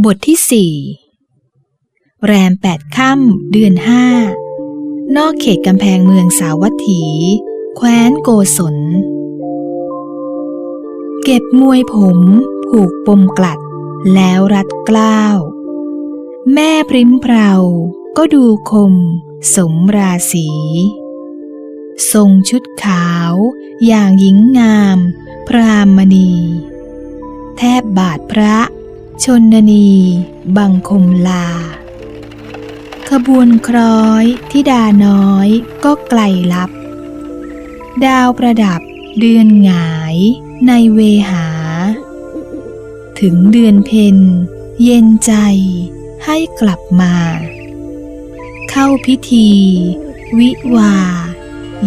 บทที่สี่แรมแปดค่ำเดือนห้านอกเขตกำแพงเมืองสาวัตถี แคว้นโกศล เก็บมวยผม ผูกปมกลัด แล้วรัดกล้าว แม่พริมเพราก็ดูคม สมราศีทรงชุดขาว อย่างหญิงงาม พรามณี แทบบาทพระ ชนนีบังคมลา ขบวนคล้อยที่ดาน้อยก็ไกลลับ ดาวประดับเดือนหงายในเวหา ถึงเดือนเพนเย็นใจให้กลับมา เข้าพิธี วิวา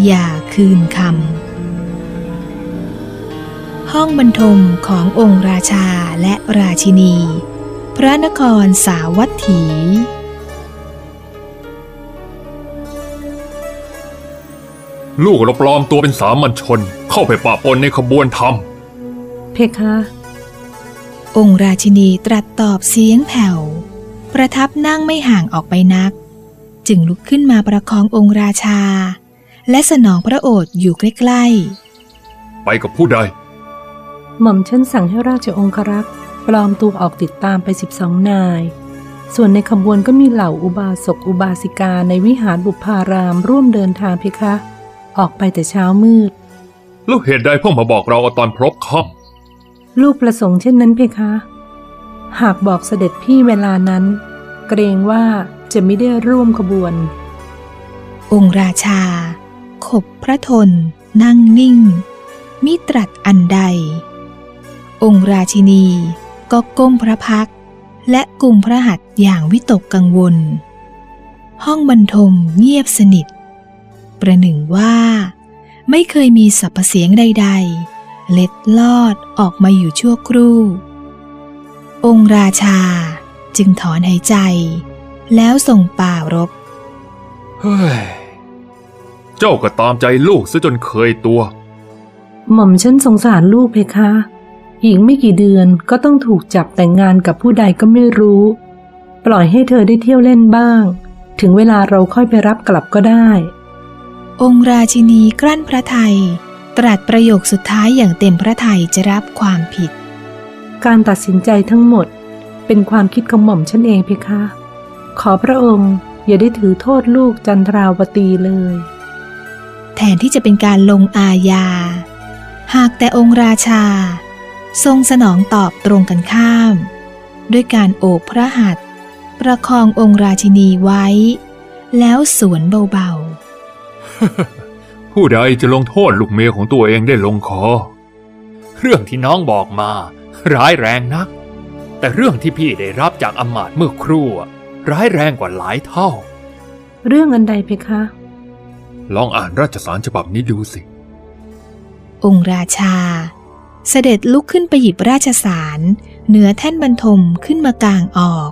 อย่าคืนคำ ห้องบรรทมขององค์ราชาและราชินี พระนครสาวัตถี ลูกเราปลอมตัวเป็นสามัญชน เข้าไปปะปนในขบวนธรรม เพคะ องค์ราชินีตรัสตอบเสียงแผ่ว ประทับนั่งไม่ห่างออกไปนัก จึงลุกขึ้นมาประคององค์ราชา และสนองพระโอษฐ์อยู่ใกล้ไปกับผู้ใด หม่อมฉันสั่งให้ราชองครักษ์ปลอมตัวออกติดตามไปสิบสองนาย ส่วนในขบวนก็มีเหล่าอุบาสกอุบาสิกาในวิหารบุพารามร่วมเดินทางเพคะ ออกไปแต่เช้ามืด แล้วเหตุใดเพิ่งมาบอกเราเอาตอนพรบค่ลูกประสงค์เช่นนั้นเพคะ หากบอกเสด็จพี่เวลานั้น เกรงว่าจะไม่ได้ร่วมขบวนๆองค์ราชา ขบพระทน นั่งนิ่งมิตรัสอันใด องค์ราชินีก็ก้มพระพักตร์และกุมพระหัตถ์อย่างวิตกกังวล ห้องบรรทมเงียบสนิท ประหนึ่งว่า ไม่เคยมีสัพเสียงใด ๆ เล็ดลอดออกมาอยู่ชั่วครู่ องค์ราชาจึงถอนหายใจ แล้วส่งป่ารบำเฮ้ย เจ้าก็ตามใจลูกซะจนเคยตัว หม่อมฉันสงสารลูกเพคะ อีกไม่กี่เดือนก็ต้องถูกจับแต่งงานกับผู้ใดก็ไม่รู้ ปล่อยให้เธอได้เที่ยวเล่นบ้าง ถึงเวลาเราค่อยไปรับกลับก็ได้ องค์ราชินีกลั้นพระทัยตรัสประโยคสุดท้ายอย่างเต็มพระทัยจะรับความผิด การตัดสินใจทั้งหมดเป็นความคิดของหม่อมฉันเองเพคะ ขอพระองค์อย่าได้ถือโทษลูกจันทราวตีเลย แทนที่จะเป็นการลงอาญา หากแต่องค์ราชา ทรงสนองตอบตรงกันข้าม ด้วยการโอบพระหัตถ์ประคององค์ราชินีไว้ แล้วสวนเบาผู้ใดจะลงโทษลูกเมียของตัวเองได้ลงคอ เรื่องที่น้องบอกมา ร้ายแรงนัก แต่เรื่องที่พี่ได้รับจากอำมาตย์เมื่อครู่อะร้ายแรงกว่าหลายเท่า เรื่องอันใดเพคะ ลองอ่านราชสารฉบับนี้ดูสิๆองค์ราชา เสด็จลุกขึ้นไปหยิบราชสารเหนือแท่นบรรทมขึ้นมากลางออก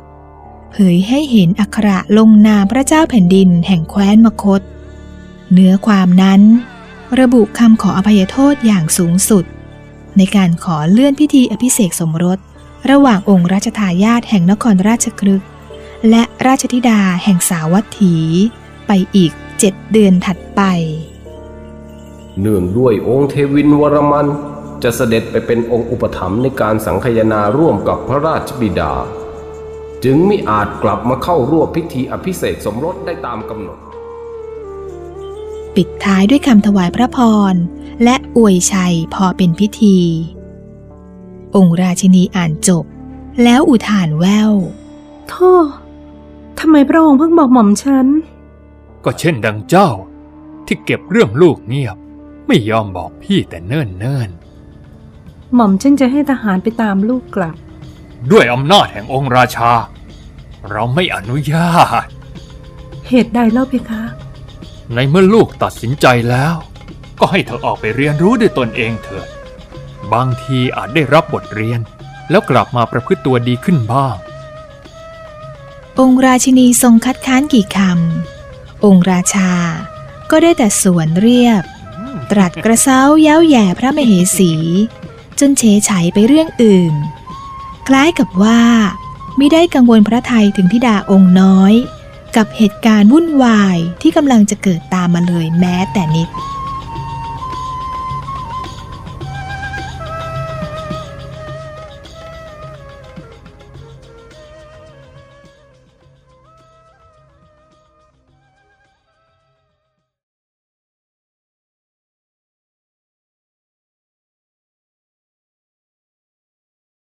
เผยให้เห็นอักระลงนามพระเจ้าแผ่นดินแห่งแคว้นมคต เนื้อความนั้น ระบุคำขออภัยโทษอย่างสูงสุด ในการขอเลื่อนพิธีอภิเษกสมรส ระหว่างองค์ราชทายาทแห่งนครราชครึกและราชธิดาแห่งสาวัตถี ไปอีกเจ็ดเดือนถัดไป เนื่องด้วยองค์เทวินวรมัน จะเสด็จไปเป็นองค์อุปถัมภ์ในการสังคายนาร่วมกับพระราชบิดา จึงมิอาจกลับมาเข้าร่วมพิธีอภิเษกสมรสได้ตามกำหนด ปิดท้ายด้วยคำถวายพระพร และอวยชัยพอเป็นพิธี องค์ราชินีอ่านจบ แล้วอุทานแววโทษทำไมพระองค์เพิ่งบอกหม่อมฉัน ก็เช่นดังเจ้า ที่เก็บเรื่องลูกเงียบ ไม่ยอมบอกพี่แต่เนิ่นเนิ่น หม่อมฉันจะให้ทหารไปตามลูกกลับๆด้วยอำนาจแห่งองค์ราชา เราไม่อนุญาต เหตุใดเล่าเพคะ ในเมื่อลูกตัดสินใจแล้ว ก็ให้เธอออกไปเรียนรู้ด้วยตนเองเถิด บางทีอาจได้รับบทเรียน แล้วกลับมาประพฤติตัวดีขึ้นบ้าง องค์ราชินีทรงคัดค้านกี่คำ องค์ราชา ก็ได้แต่สวนเรียบ ตรัสกระเซ้าเย้าแย่พระมเหสีจ นเฉยไฉไปเรื่องอื่น คล้ายกับว่าไม่ได้กังวลพระไทยถึงธิดาองค์น้อย กับเหตุการณ์วุ่นวายที่กำลังจะเกิดตามมาเลยแม้แต่นิด